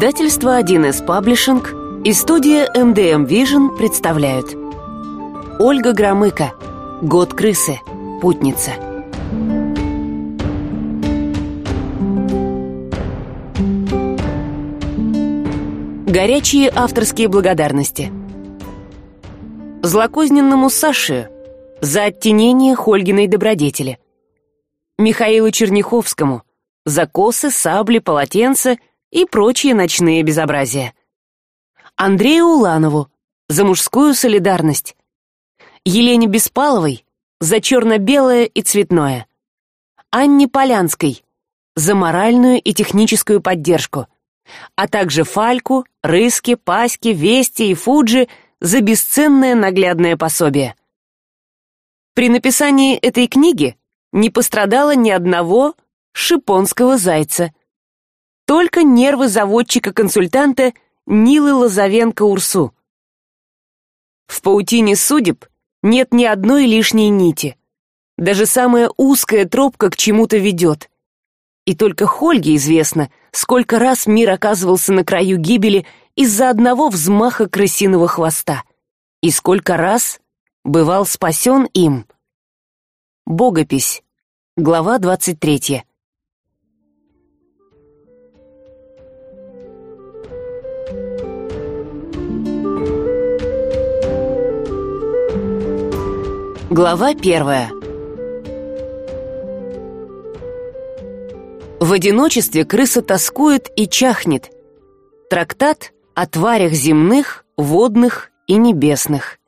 Издательство 1С Паблишинг и студия MDM Vision представляют. Ольга Громыко. Год крысы. Путница Горячие авторские благодарности. Злокозненному Саше за оттенение Хольгиной добродетели. Михаилу Черняховскому за косы, сабли, полотенца – и прочие ночные безобразия. Андрею уланову за мужскую солидарность. Елене беспаловой за черно белое и цветное. Анне полянской за моральную и техническую поддержку а также фальку рыске паське вести и фуджи за бесценное наглядное пособие. При написании этой книги не пострадало ни одного шипонского зайца только нервы заводчика-консультанта Нилы Лозовенко-Урсу. В паутине судеб нет ни одной лишней нити. Даже самая узкая тропка к чему-то ведет. И только Хольге известно, сколько раз мир оказывался на краю гибели из-за одного взмаха крысиного хвоста. И сколько раз бывал спасен им. Богопись. Глава 23. Глава первая В одиночестве крыса тоскует и чахнет. Трактат о тварях земных, водных и небесных.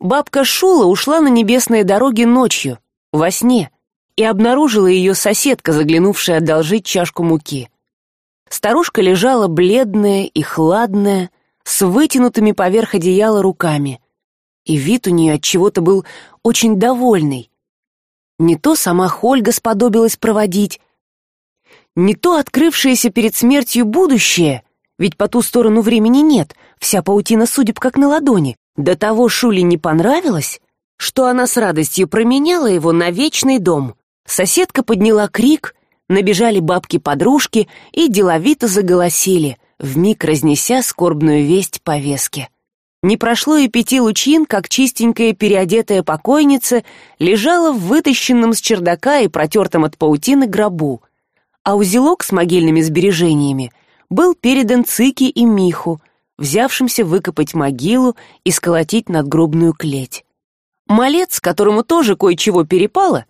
Бабка Шула ушла на небесные дороги ночью, во сне, и обнаружила ее соседка, заглянувшая одолжить чашку муки. Старушка лежала бледная и хладная, с вытянутыми поверх одеяла руками и вид у нее от чего-то был очень довольный. Не то сама Хольга сподобилась проводить, не то открывшееся перед смертью будущее, ведь по ту сторону времени нет, вся паутина судеб как на ладони. До того Шуле не понравилось, что она с радостью променяла его на вечный дом. Соседка подняла крик, набежали бабки-подружки и деловито заголосили, вмиг разнеся скорбную весть по веске не прошло и пяти лучин как чистенькая переодетая покойница лежала в вытащенном с чердака и протертом от паутины гробу. А узелок с могильными сбережениями был передан цике и миху взявшимся выкопать могилу и сколотить надгробную клеть. Малец которому тоже кое чего перепало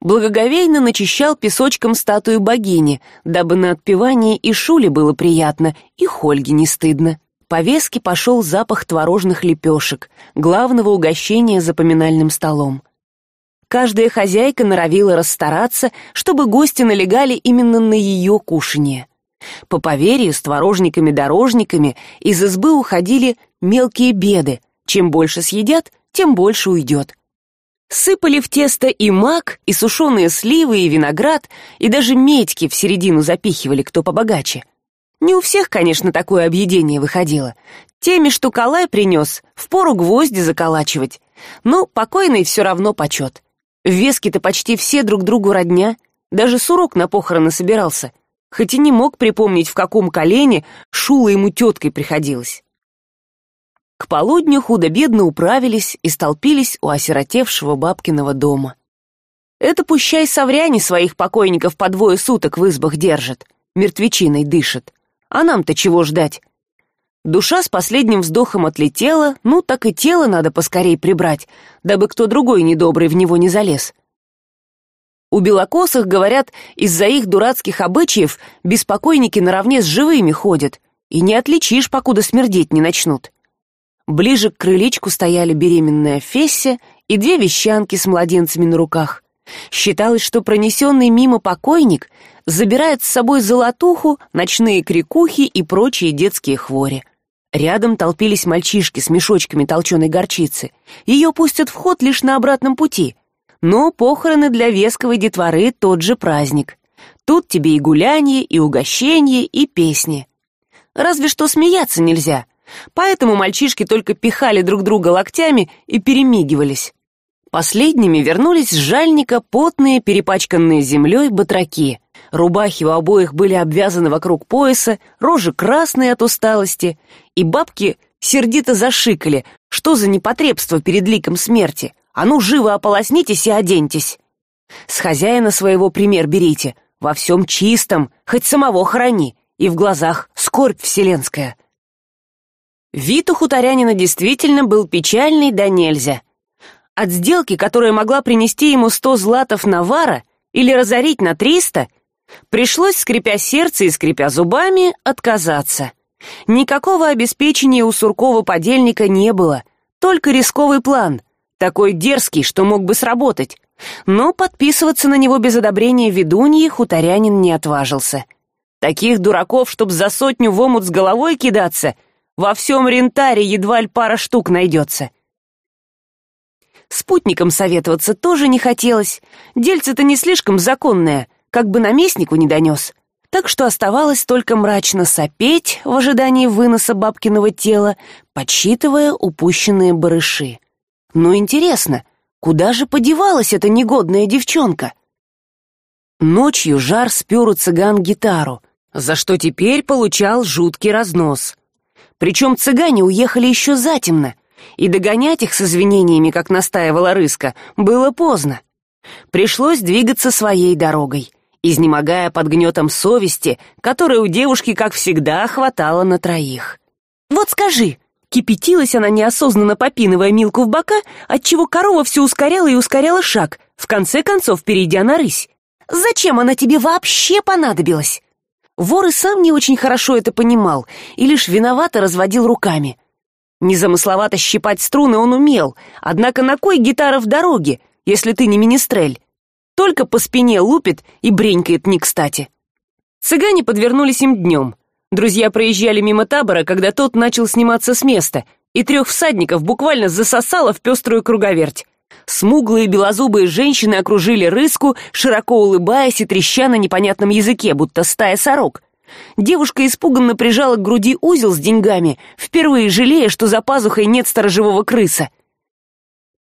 благоговейно начищал песочком статую богини дабы на отпевание и шуле было приятно и хольге не стыдно по веске пошел запах творожных лепешек главного угощения за поминальным столом. Каждая хозяйка норовила расстараться чтобы гости налегали именно на ее кушанье. По поверью с творожниками дорожниками из избы уходили мелкие беды. Чем больше съедят тем больше уйдет сыпали в тесто и мак и сушеные сливы и виноград и даже медьки в середину запихивали кто побогаче не у всех конечно такое объедение выходило. Теми что калай принес впору гвозди заколачивать. Но покойный все равно почет в веске то почти все друг другу родня. Даже сурок на похороны собирался. Хоть и не мог припомнить в каком колене шула ему теткой приходилось к полудню худо бедно управились и столпились у осиротевшего бабкиного дома. Это пущай совряне своих покойников по двое суток в избах держат мертвечиной дышат а нам то чего ждать? Душа с последним вздохом отлетела ну так и тело надо поскорей прибрать дабы кто другой недобрый в него не залез. У белокосых говорят из за их дурацких обычаев беспокойники наравне с живыми ходят и не отличишь покуда смердеть не начнут. Ближе к крылечку стояли беременная фесся и две вещанки с младенцами на руках. Считалось что пронесенный мимо покойник забирает с собой золотуху ночные крикухи и прочие детские хвори. Рядом толпились мальчишки с мешочками толченой горчицы. Ее пустят в ход лишь на обратном пути. Но похороны для весковой детворы тот же праздник. Тут тебе и гулянье и угощение и песни. Разве что смеяться нельзя. Поэтому мальчишки только пихали друг друга локтями и перемигивались. Последними вернулись с жальника потные перепачканные землей батраки Рубахи у обоих были обвязаны вокруг пояса, рожи красные от усталости, и бабки сердито зашикали, что за непотребство перед ликом смерти. А ну, живо ополоснитесь и оденьтесь. С хозяина своего пример берите, во всем чистом, хоть самого храни, и в глазах скорбь вселенская. Вид у хуторянина действительно был печальный да нельзя. От сделки, которая могла принести ему сто златов навара или разорить на триста, пришлось, скрипя сердце и скрипя зубами, отказаться. Никакого обеспечения у Суркова подельника не было, только рисковый план, такой дерзкий, что мог бы сработать. Но подписываться на него без одобрения ведуньи хуторянин не отважился. Таких дураков, чтоб за сотню в омут с головой кидаться, во всем рентаре едва ли пара штук найдется. Спутникам советоваться тоже не хотелось. Дельце-то не слишком законное, как бы наместнику не донес. Так что оставалось только мрачно сопеть в ожидании выноса бабкиного тела, подсчитывая упущенные барыши. Но интересно, куда же подевалась эта негодная девчонка? Ночью жар спер у цыган гитару, за что теперь получал жуткий разнос. Причем цыгане уехали еще затемно, и догонять их с извинениями, как настаивала рыска, было поздно. Пришлось двигаться своей дорогой, изнемогая под гнетом совести, которой у девушки, как всегда, хватало на троих. «Вот скажи!» Кипятилась она, неосознанно попинывая Милку в бока, отчего корова все ускоряла и ускоряла шаг, в конце концов перейдя на рысь. «Зачем она тебе вообще понадобилась?» Вор и сам не очень хорошо это понимал и лишь виновато разводил руками. Незамысловато щипать струны он умел, однако на кой гитара в дороге, если ты не министрель? Только по спине лупит и бренькает не кстати. Цыгане подвернулись им днем. Друзья проезжали мимо табора, когда тот начал сниматься с места, и трех всадников буквально засосало в пеструю круговерть. Смуглые белозубые женщины окружили рыску, широко улыбаясь и треща на непонятном языке, будто стая сорок. Девушка испуганно прижала к груди узел с деньгами, впервые жалея, что за пазухой нет сторожевого крыса.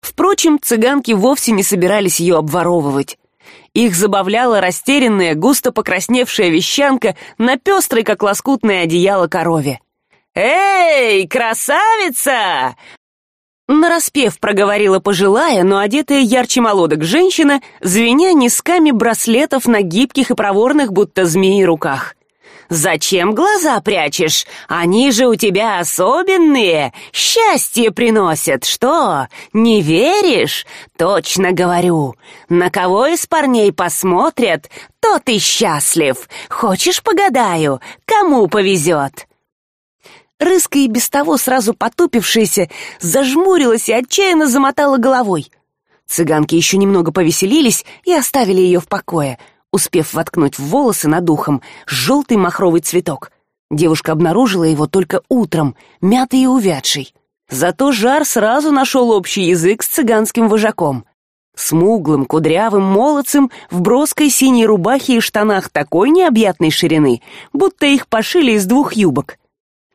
Впрочем, цыганки вовсе не собирались ее обворовывать. Их забавляла растерянная, густо покрасневшая вещанка на пестрой, как лоскутное одеяло корове. «Эй, красавица!» Нараспев проговорила пожилая, но одетая ярче молодок женщина, звеня низками браслетов на гибких и проворных, будто змеи, руках. Зачем глаза прячешь? Они же у тебя особенные, счастье приносят. Что, не веришь? Точно говорю. На кого из парней посмотрят, тот и счастлив. Хочешь, погадаю, кому повезет?» Рыска и без того сразу потупившаяся, зажмурилась и отчаянно замотала головой. Цыганки еще немного повеселились и оставили ее в покое — успев воткнуть в волосы над ухом желтый махровый цветок. Девушка обнаружила его только утром мятый и увядший. Зато жар сразу нашел общий язык с цыганским вожаком. Смуглым кудрявым молодцем в броской синей рубахе и штанах такой необъятной ширины будто их пошили из двух юбок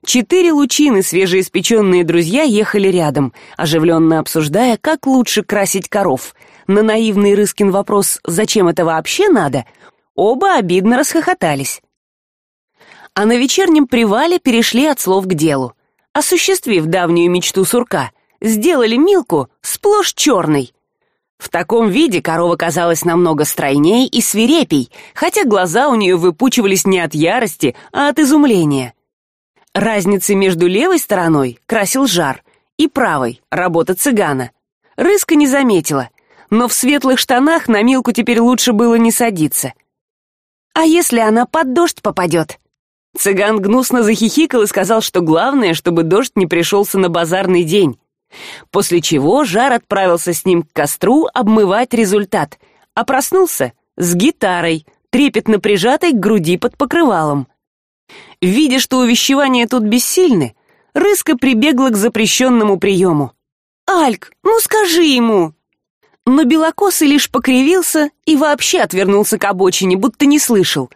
четыре лучины свежеиспеченные друзья ехали рядом оживленно обсуждая как лучше красить коров. На наивный рыскин вопрос зачем это вообще надо? оба обидно расхохотались. А на вечернем привале перешли от слов к делу. Осуществив давнюю мечту сурка сделали милку сплошь черной в таком виде корова казалась намного стройней и свирепей хотя глаза у нее выпучивались не от ярости а от изумления разницы между левой стороной красил жар и правой работа цыгана. Рыска не заметила но в светлых штанах на милку теперь лучше было не садиться. А если она под дождь попадет? Цыган гнусно захихикал и сказал что главное чтобы дождь не пришелся на базарный день. После чего жар отправился с ним к костру обмывать результат а проснулся с гитарой трепетно прижатой к груди под покрывалом видя что увещевания тут бессильны рыска прибегла к запрещенному приему. Альк ну скажи ему! Но белокосый лишь покривился и вообще отвернулся к обочине будто не слышал.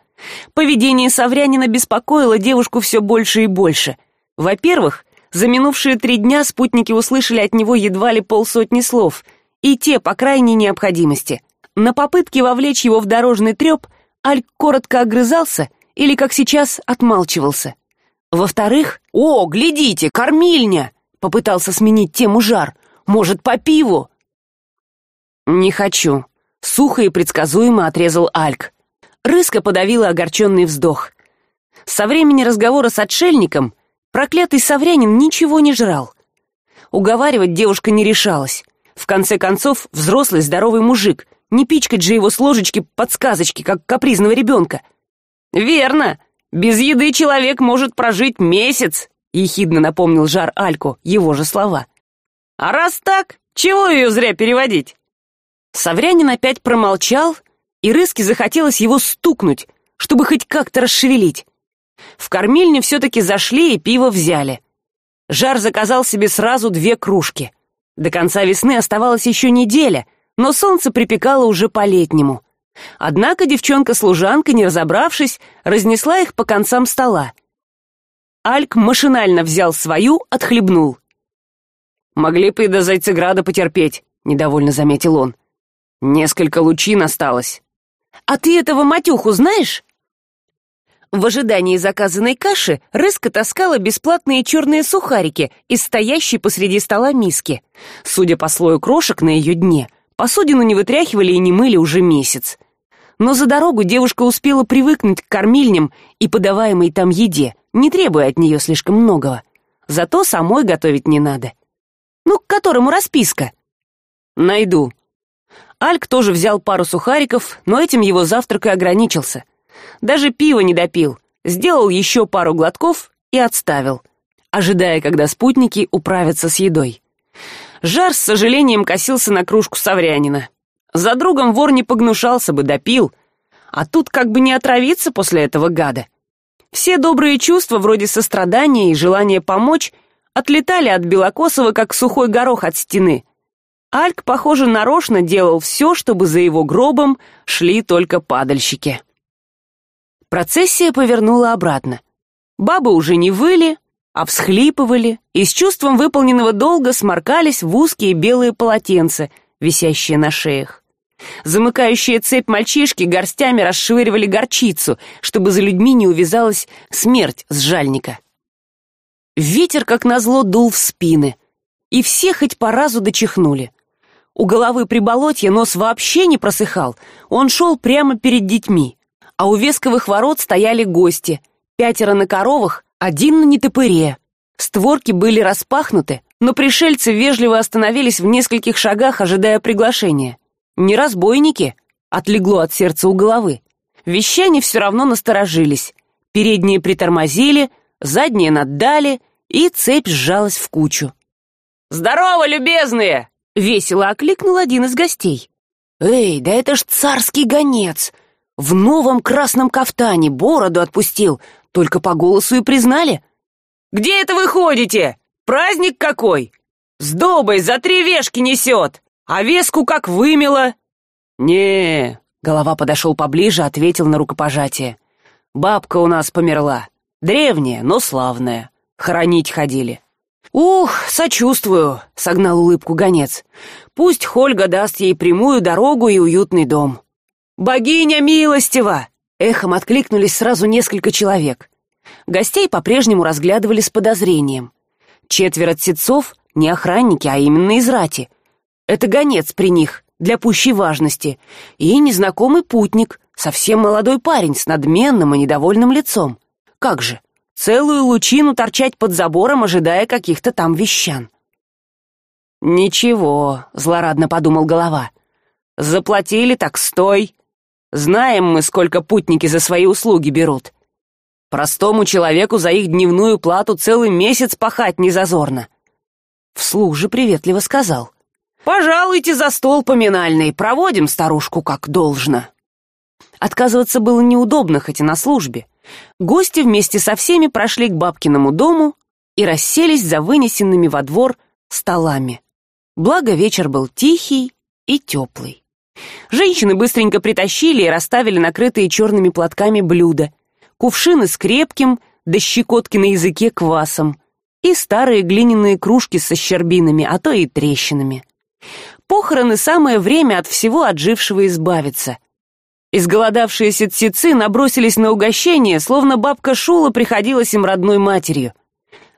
Поведение саврянина беспокоило девушку все больше и больше. Во первых за минувшие три дня спутники услышали от него едва ли полсотни слов и те по крайней необходимости. На попытке вовлечь его в дорожный треп альк коротко огрызался или как сейчас отмалчивался. Во вторых о глядите кормильня попытался сменить тему жар. Может по пиву? Не хочу сухо и предсказуемо отрезал альк. Рыска подавила огорченный вздох. Со времени разговора с отшельником проклятый саврянин ничего не жрал. Уговаривать девушка не решалась. В конце концов взрослый здоровый мужик. Не пичкать же его с ложечки подсказочки как капризного ребенка верно. Без еды человек может прожить месяц ехидно напомнил жар альку его же слова. А раз так чего ее зря переводить? Саврянин опять промолчал и рыске захотелось его стукнуть чтобы хоть как то расшевелить. В кормильню все таки зашли и пиво взяли. Жар заказал себе сразу две кружки. До конца весны оставалась еще неделя но солнце припекало уже по летнему однако девчонка служанка не разобравшись разнесла их по концам стола. Альк машинально взял свою отхлебнул. Могли бы и до зайцеграда потерпеть недовольно заметил он. Несколько лучин осталось а ты этого матюху знаешь? В ожидании заказанной каши рыска таскала бесплатные черные сухарики из стоящей посреди стола миски. Судя по слою крошек на ее дне посудину не вытряхивали и не мыли уже месяц но за дорогу девушка успела привыкнуть к кормильням и подаваемой там еде не требуя от нее слишком многого. Зато самой готовить не надо. Ну к которому расписка? Найду. Альк тоже взял пару сухариков но этим его завтрак и ограничился. Даже пиво не допил сделал еще пару глотков и отставил ожидая когда спутники управятся с едой. Жар с сожалением косился на кружку саврянина за другом вор не погнушался бы допил. А тут как бы не отравиться после этого гада. Все добрые чувства вроде сострадания и желания помочь отлетали от белокосова как сухой горох от стены. Альк похоже нарочно делал все чтобы за его гробом шли только падальщики. Процессия повернула обратно. Бабы уже не выли а всхлипывали и с чувством выполненного долга сморкались в узкие белые полотенца висящие на шеях. Замыкающие цепь мальчишки горстями расшвыривали горчицу чтобы за людьми не увязалась смерть с жальника. Ветер как назло дул в спины и все хоть по разу дочихнули. У головы при болотье нос вообще не просыхал он шел прямо перед детьми а у весковых ворот стояли гости пятеро на коровах один на нетопыре. Створки были распахнуты но пришельцы вежливо остановились в нескольких шагах ожидая приглашения. Не разбойники отлегло от сердца у головы. Вещане все равно насторожились. Передние притормозили задние наддали и цепь сжалась в кучу. Здорово любезные весело окликнул один из гостей. Эй да это ж царский гонец! В новом красном кафтане бороду отпустил только по голосу и признали. Где это вы ходите праздник какой? С добой за три вешки несет а веску как вымело. Не голова подошел поближе ответил на рукопожатие. Бабка у нас померла древняя но славная хоронить ходили. Ух сочувствую согнал улыбку гонец. Пусть хольга даст ей прямую дорогу и уютный дом. Богиня милостива! Эхом откликнулись сразу несколько человек. Гостей по прежнему разглядывали с подозрением четверо тсецов не охранники а именно из рати. Это гонец при них для пущей важности. И незнакомый путник совсем молодой парень с надменным и недовольным лицом. Как же целую лучину торчать под забором ожидая каких то там вещан. Ничего злорадно подумал голова. Заплатили так стой. Знаем мы сколько путники за свои услуги берут простому человеку за их дневную плату целый месяц пахать не зазорно вслух же приветливо сказал. Пожалуйте за стол поминальный проводим старушку как должно отказываться было неудобно хоть и на службе. Гости вместе со всеми прошли к бабкиному дому и расселись за вынесенными во двор столами. Благо вечер был тихий и теплый. Женщины быстренько притащили и расставили накрытые черными платками блюда кувшины с крепким до щекотки на языке квасом и старые глиняные кружки со щербинами а то и трещинами. Похороны самое время от всего отжившего избавиться. Изголодавшиеся птицы набросились на угощение словно бабка шула приходилась им родной матерью.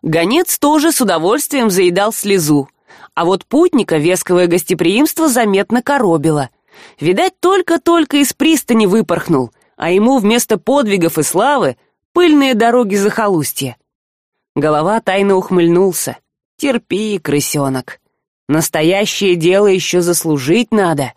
Гонец тоже с удовольствием заедал слезу а вот путника весковое гостеприимство заметно коробило. Видать только только из пристани выпорхнул а ему вместо подвигов и славы пыльные дороги захолустья. Голова тайно ухмыльнулся. Терпи крысенок настоящее дело еще заслужить надо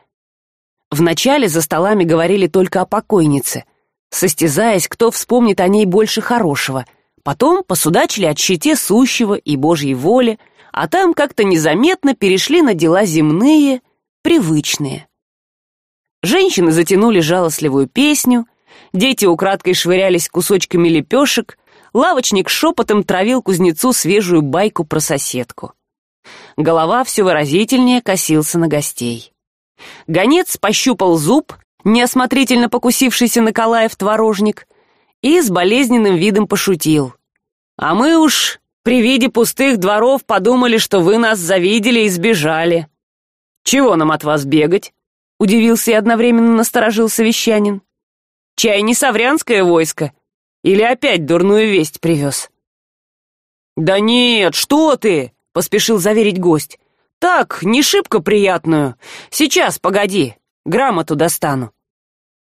вначале за столами говорили только о покойнице состязаясь кто вспомнит о ней больше хорошего. Потом посудачили о щите сущего и божьей воле а там как то незаметно перешли на дела земные привычные. Женщины затянули жалостливую песню дети украдкой швырялись кусочками лепешек лавочник шепотом травил кузнецу свежую байку про соседку. Голова все выразительнее косился на гостей. Гонец пощупал зуб неосмотрительно покусившийся на калаев творожник и с болезненным видом пошутил. А мы уж при виде пустых дворов подумали что вы нас завидели и сбежали чего нам от вас бегать удивился и одновременно насторожился вещанин чай не саврянское войско? Или опять дурную весть привез? Да нет что ты поспешил заверить гость. Так не шибко приятную. Сейчас погоди грамоту достану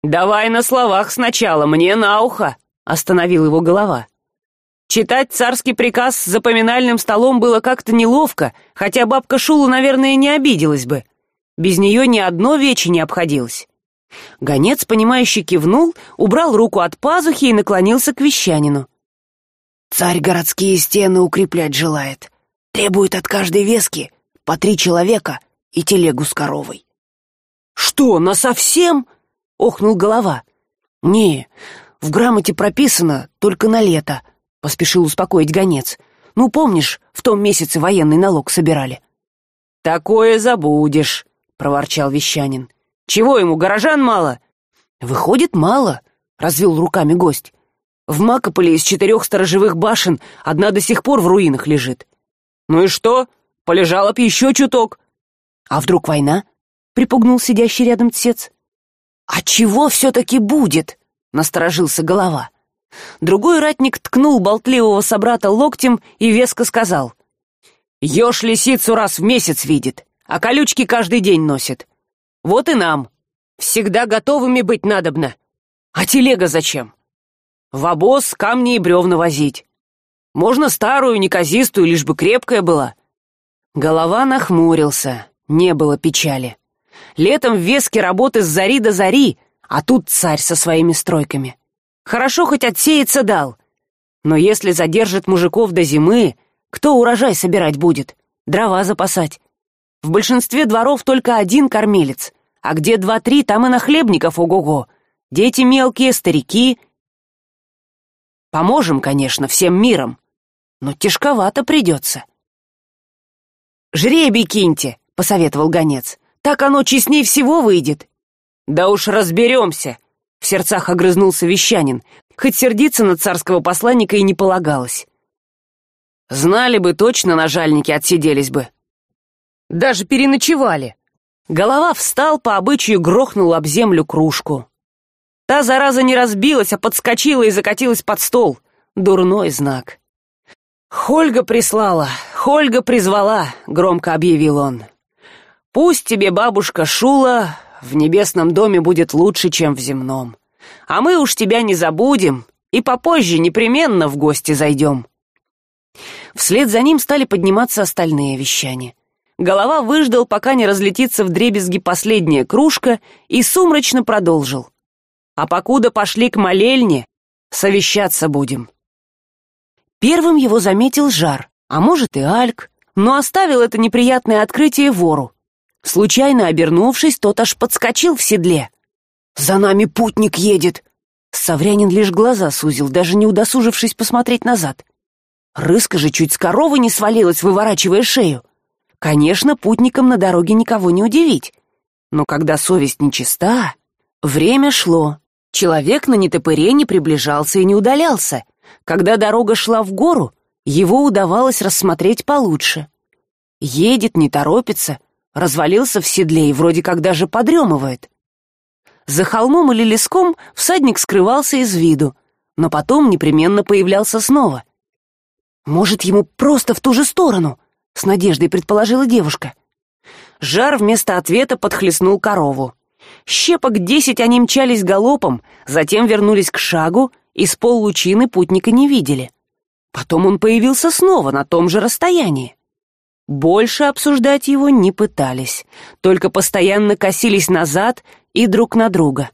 давай на словах сначала мне на ухо остановил его голова. Читать царский приказ с запоминальным столом было как то неловко хотя бабка шула наверное не обиделась бы. Без нее ни одно вече не обходилось гонец понимающе кивнул убрал руку от пазухи и наклонился к вещанину. Царь городские стены укреплять желает. Требует от каждой вески по три человека и телегу с коровой что насовсем охнул голова. Не в грамоте прописано только на лето поспешил успокоить гонец. Ну помнишь в том месяце военный налог собирали? Такое забудешь проворчал вещанин чего ему горожан мало? Выходит мало развел руками гость. В макополе из четырех сторожевых башен одна до сих пор в руинах лежит ну и что? Полежала б еще чуток а вдруг война припугнул сидящий рядом тсец а чего все таки будет насторожился голова. Другой ратник ткнул болтливого собрата локтем и веско сказал. Ешь лисицу раз в месяц видит а колючки каждый день носит вот и нам. Всегда готовыми быть надобно. А телега зачем? В обоз камни и бревна возить. Можно старую неказистую лишь бы крепкая была. Голова нахмурился не было печали. Летом в веске работы с зари до зари а тут царь со своими стройками. Хорошо хоть отсеяться дал. Но если задержит мужиков до зимы кто урожай собирать будет? Дрова запасать. В большинстве дворов только один кормилец а где два-три, там и нахлебников ого-го. Дети мелкие, старики. Поможем, конечно, всем миром, но тяжковато придется. «Жребий киньте», — посоветовал гонец. «Так оно честней всего выйдет». «Да уж разберемся», — в сердцах огрызнулся вещанин, хоть сердиться на царского посланника и не полагалось. «Знали бы точно, нажальники отсиделись бы. Даже переночевали голова встал по обычаю грохнул об землю кружку. Та зараза не разбилась а подскочила и закатилась под стол. Дурной знак. Хольга прислала хольга призвала громко объявил он. Пусть тебе бабушка шула в небесном доме будет лучше чем в земном. А мы уж тебя не забудем и попозже непременно в гости зайдем вслед за ним стали подниматься остальные вещания голова выждал пока не разлетится вдребезги последняя кружка и сумрачно продолжил. А покуда пошли к молельне совещаться будем первым его заметил жар а может и альк но оставил это неприятное открытие вору. Случайно обернувшись тот аж подскочил в седле. За нами путник едет! Саврянин лишь глаза сузил даже не удосужившись посмотреть назад. Рыска же чуть с коровы не свалилась выворачивая шею конечно путникам на дороге никого не удивить. Но когда совесть нечиста время шло. Человек на нетопыре не приближался и не удалялся. Когда дорога шла в гору его удавалось рассмотреть получше. Едет не торопится развалился в седле и вроде как даже подремывает. За холмом или леском всадник скрывался из виду но потом непременно появлялся снова. Может ему просто в ту же сторону с надеждой предположила девушка. Жар вместо ответа подхлестнул корову. Щепок десять они мчались галопом затем вернулись к шагу и с поллучины путника не видели. Потом он появился снова на том же расстоянии. Больше обсуждать его не пытались только постоянно косились назад и друг на друга.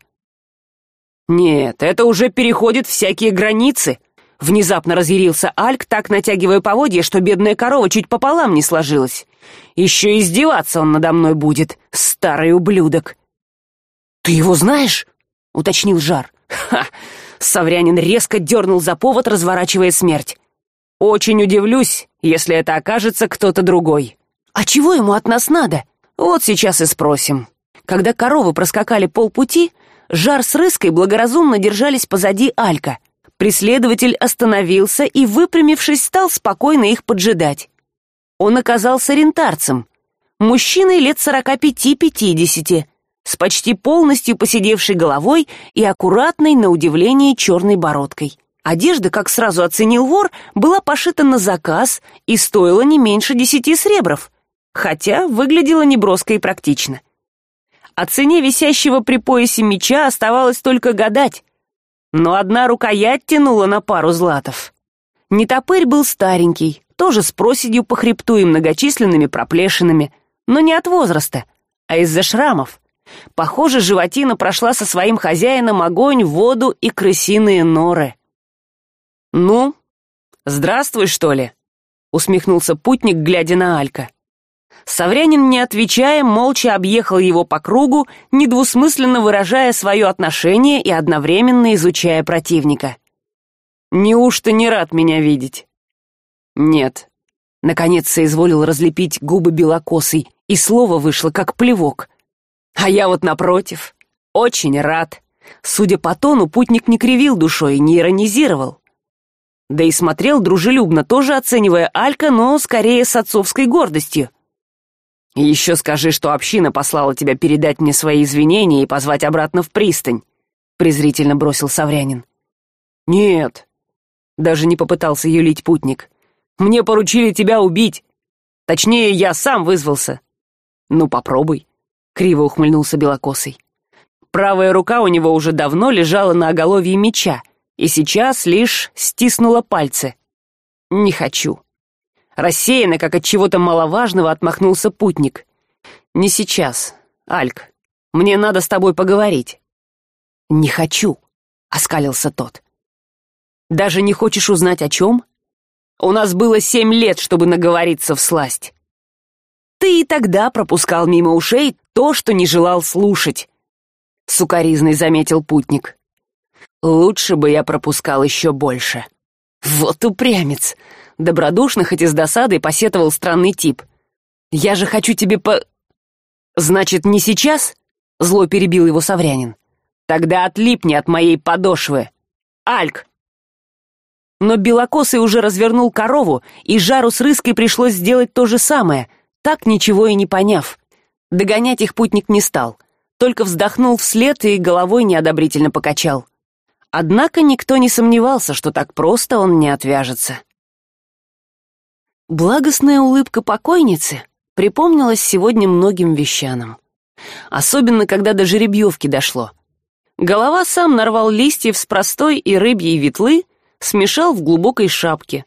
Нет это уже переходит всякие границы внезапно разъярился альк так натягивая поводья что бедная корова чуть пополам не сложилась. Еще издеваться он надо мной будет старый ублюдок. Ты его знаешь уточнил жар. Ха саврянин резко дернул за повод разворачивая смерть. Очень удивлюсь если это окажется кто то другой а чего ему от нас надо? Вот сейчас и спросим когда коровы проскакали полпути жар с рыской благоразумно держались позади алька преследователь остановился и выпрямившись стал спокойно их поджидать. Он оказался рентарцем. Мужчиной лет сорока пяти пятидесяти с почти полностью посидевшей головой и аккуратной на удивление черной бородкой. Одежда как сразу оценил вор была пошита на заказ и стоила не меньше десяти сребров хотя выглядела неброско и практично. О цене висящего при поясе меча оставалось только гадать но одна рукоять тянула на пару златов. Нетопырь был старенький тоже с проседью по хребту и многочисленными проплешинами но не от возраста а из за шрамов. Похоже животина прошла со своим хозяином огонь воду и крысиные норы. Ну здравствуй что ли усмехнулся путник глядя на алька саврянин не отвечая молча объехал его по кругу недвусмысленно выражая свое отношение и одновременно изучая противника. Неужто не рад меня видеть? Нет наконец соизволил разлепить губы белокосый и слово вышло как плевок. А я вот напротив. Очень рад. Судя по тону путник не кривил душой не иронизировал. Да и смотрел дружелюбно тоже оценивая алька но скорее с отцовской гордостью еще скажи что община послала тебя передать мне свои извинения и позвать обратно в пристань презрительно бросил саврянин. Нет даже не попытался юлить путник. Мне поручили тебя убить. Точнее я сам вызвался. Ну попробуй криво ухмыльнулся белокосый. Правая рука у него уже давно лежала на оголовье меча и сейчас лишь стиснула пальцы. Не хочу рассеянно как от чего то маловажного отмахнулся путник. Не сейчас альк. Мне надо с тобой поговорить не хочу оскалился тот. Даже не хочешь узнать о чем у нас было семь лет чтобы наговориться в сласть ты и тогда пропускал мимо ушей то что не желал слушать сукаризный заметил путник. Лучше бы я пропускал еще больше вот упрямец. Добродушно хоть и с досадой посетовал странный тип. Я же хочу тебе по значит не сейчас? Зло перебил его саврянин. Тогда отлипни от моей подошвы. Альк! Но белокосый уже развернул корову и жару с рыской пришлось сделать то же самое так ничего и не поняв. Догонять их путник не стал только вздохнул вслед и головой неодобрительно покачал однако никто не сомневался что так просто он не отвяжется. Благостная улыбка покойницы припомнилась сегодня многим вещанам. Особенно когда до жеребьевки дошло. Голова сам нарвал листьев с простой и рыбьей ветлы смешал в глубокой шапке.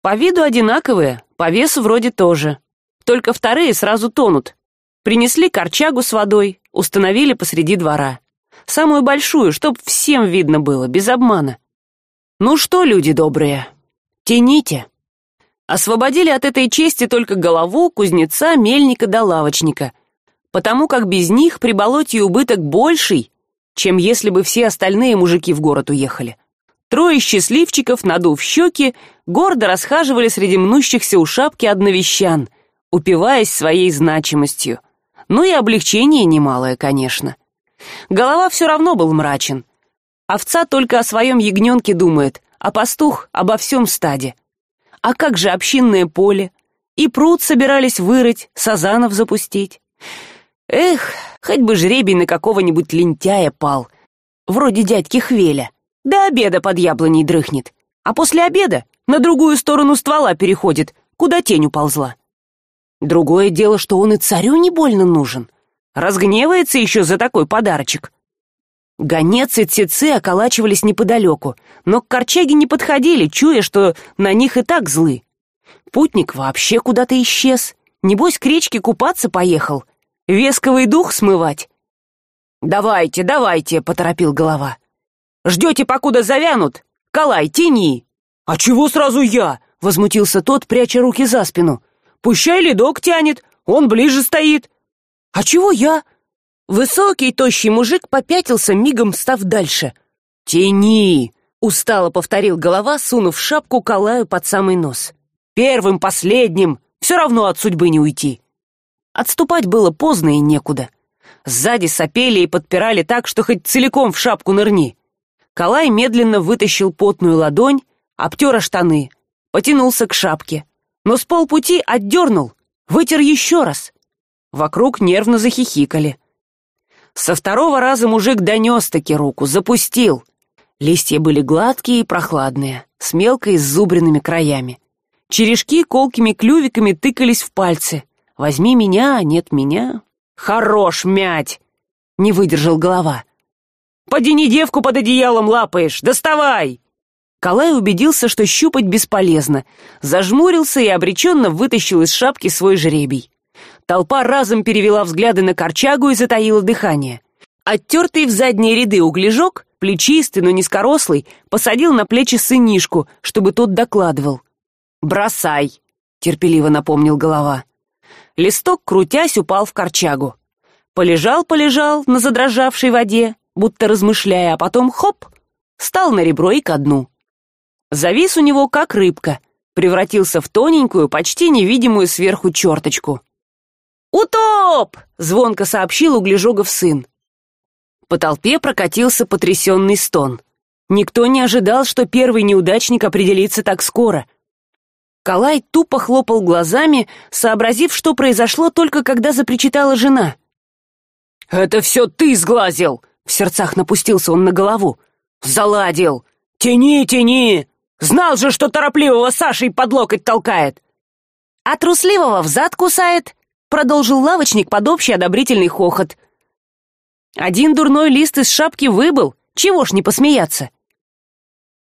По виду одинаковые по весу вроде тоже. Только вторые сразу тонут. Принесли корчагу с водой установили посреди двора самую большую чтоб всем видно было без обмана. Ну что люди добрые тяните. Освободили от этой чести только голову кузнеца мельника да лавочника. Потому как без них при болоте убыток больший чем если бы все остальные мужики в город уехали. Трое счастливчиков надув щеки гордо расхаживали среди мнущихся у шапки одновещан упиваясь своей значимостью. Ну и облегчение немалое конечно голова все равно был мрачен. Овца только о своем ягненке думает а пастух обо всем стаде. А как же общинное поле? И пруд собирались вырыть сазанов запустить. Эх хоть бы жребий на какого-нибудь лентяя пал. Вроде дядьки хвеля. До обеда под яблоней дрыхнет. А после обеда на другую сторону ствола переходит куда тень уползла. Другое дело что он и царю не больно нужен разгневается еще за такой подарочек. Гонец и цецы околачивались неподалеку но к корчаге не подходили чуя что на них и так злы. Путник вообще куда то исчез. Небось к речке купаться поехал весковый дух смывать. Давайте давайте поторопил голова. Ждете покуда завянут? Калай тяни а чего сразу я возмутился тот пряча руки за спину. Пущай ледок тянет он ближе стоит а чего я? Высокий тощий мужик попятился мигом став дальше. Тяни устало повторил голова сунув шапку калаю под самый нос. Первым последним! Все равно от судьбы не уйти! Отступать было поздно и некуда. Сзади сопели и подпирали так что хоть целиком в шапку нырни. Калай медленно вытащил потную ладонь обтер штаны потянулся к шапке. Но с полпути отдернул вытер еще раз вокруг нервно захихикали. Со второго раза мужик донес таки руку запустил. Листья были гладкие и прохладные с мелко иззубренными краями. Черешки колкими клювиками тыкались в пальцы. Возьми меня нет меня хорош мять не выдержал голова. Поди не девку под одеялом лапаешь доставай! Калай убедился что щупать бесполезно зажмурился и обреченно вытащил из шапки свой жребий толпа разом перевела взгляды на корчагу и затаила дыхание. Оттертый в задние ряды углежок плечистый но низкорослый посадил на плечи сынишку чтобы тот докладывал. Бросай терпеливо напомнил голова. Листок крутясь упал в корчагу. Полежал полежал на задрожавшей воде будто размышляя а потом хоп стал на ребро и ко дну. Завис у него как рыбка превратился в тоненькую почти невидимую сверху черточку утоп звонко сообщил углежогов сын. По толпе прокатился потрясенный стон. Никто не ожидал что первый неудачник определится так скоро. Калай тупо хлопал глазами сообразив что произошло только когда запричитала жена. Это все ты сглазил в сердцах напустился он на голову. Заладил! Тяни тяни! Знал же что торопливого сашей под локоть толкает! А трусливого взад кусает продолжил лавочник под общий одобрительный хохот. Один дурной лист из шапки выбыл. Чего ж не посмеяться?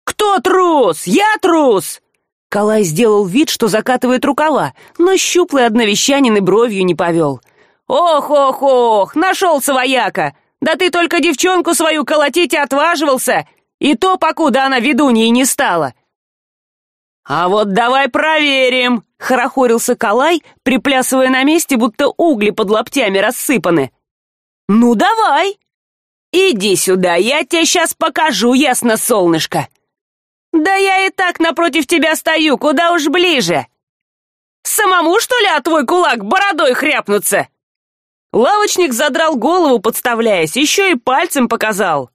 Кто трус? Я трус! Калай сделал вид что закатывает рукава но щуплый одновещанин и бровью не повел. Ох ох ох нашелся вояка! Да ты только девчонку свою колотить и отваживался и то покуда она ведуньей не стала! А вот давай проверим хорохорился калай приплясывая на месте будто угли под локтями рассыпаны. Ну давай! Иди сюда я тебе сейчас покажу ясно солнышко! Да я и так напротив тебя стою куда уж ближе! Самому что ли а твой кулак бородой хряпнуться? Лавочник задрал голову подставляясь еще и пальцем показал.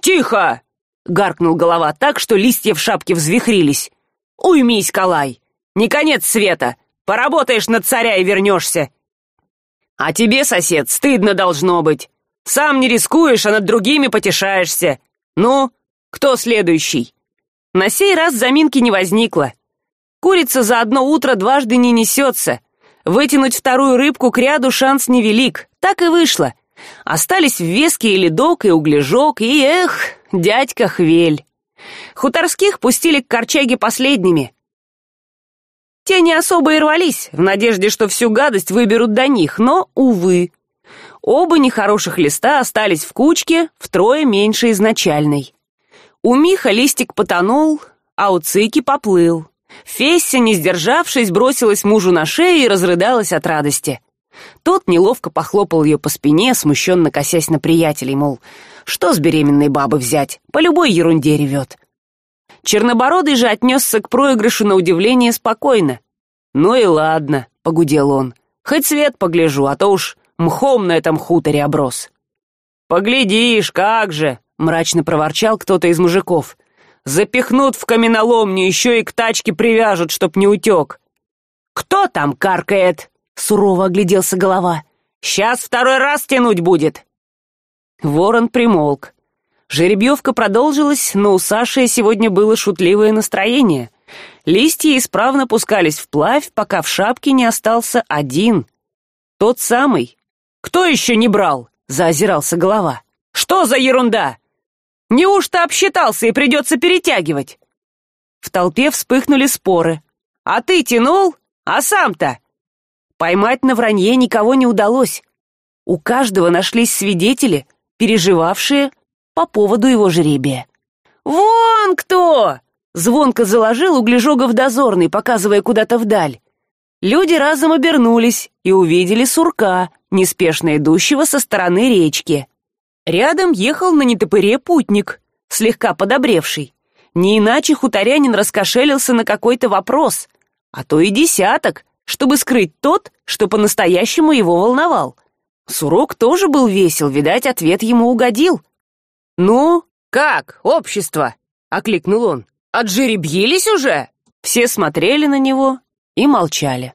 Тихо гаркнул голова так что листья в шапке взвихрились. Уймись калай не конец света. Поработаешь над царя и вернешься. А тебе сосед стыдно должно быть. Сам не рискуешь а над другими потешаешься. Ну кто следующий? На сей раз заминки не возникло. Курица за одно утро дважды не несется. Вытянуть вторую рыбку к ряду шанс невелик. Так и вышло. Остались в веске и ледок и углежок и эх дядька хвель. Хуторских пустили к корчаге последними те не особо и рвались в надежде что всю гадость выберут до них но увы. Оба нехороших листа остались в кучке втрое меньше изначальной. У миха листик потонул а у цыки поплыл. Фесся не сдержавшись бросилась мужу на шею и разрыдалась от радости. Тот неловко похлопал ее по спине смущенно косясь на приятелей мол что с беременной бабы взять? По любой ерунде ревет чернобородый же отнесся к проигрышу на удивление спокойно. Ну и ладно погудел он хоть свет погляжу а то уж мхом на этом хуторе оброс поглядишь как же мрачно проворчал кто то из мужиков запихнут в каменоломню еще и к тачке привяжут чтоб не утек кто там каркает сурово огляделся голова. Сейчас второй раз тянуть будет ворон примолк жеребьевка продолжилась но у саши сегодня было шутливое настроение. Листья исправно пускались вплавь пока в шапке не остался один. Тот самый. Кто еще не брал заозирался голова. Что за ерунда? Неужто обсчитался и придется перетягивать? В толпе вспыхнули споры. А ты тянул? А сам то поймать на вранье никого не удалось. У каждого нашлись свидетели переживавшие по поводу его жребия вон кто звонко заложил углежогов дозорный показывая куда то вдаль. Люди разом обернулись и увидели сурка неспешно идущего со стороны речки. Рядом ехал на нетопыре путник слегка подобревший. Не иначе хуторянин раскошелился на какой то вопрос а то и десяток чтобы скрыть тот что по настоящему его волновал. Сурок тоже был весел видать ответ ему угодил ну как общество окликнул он. Отжеребьились уже? Все смотрели на него и молчали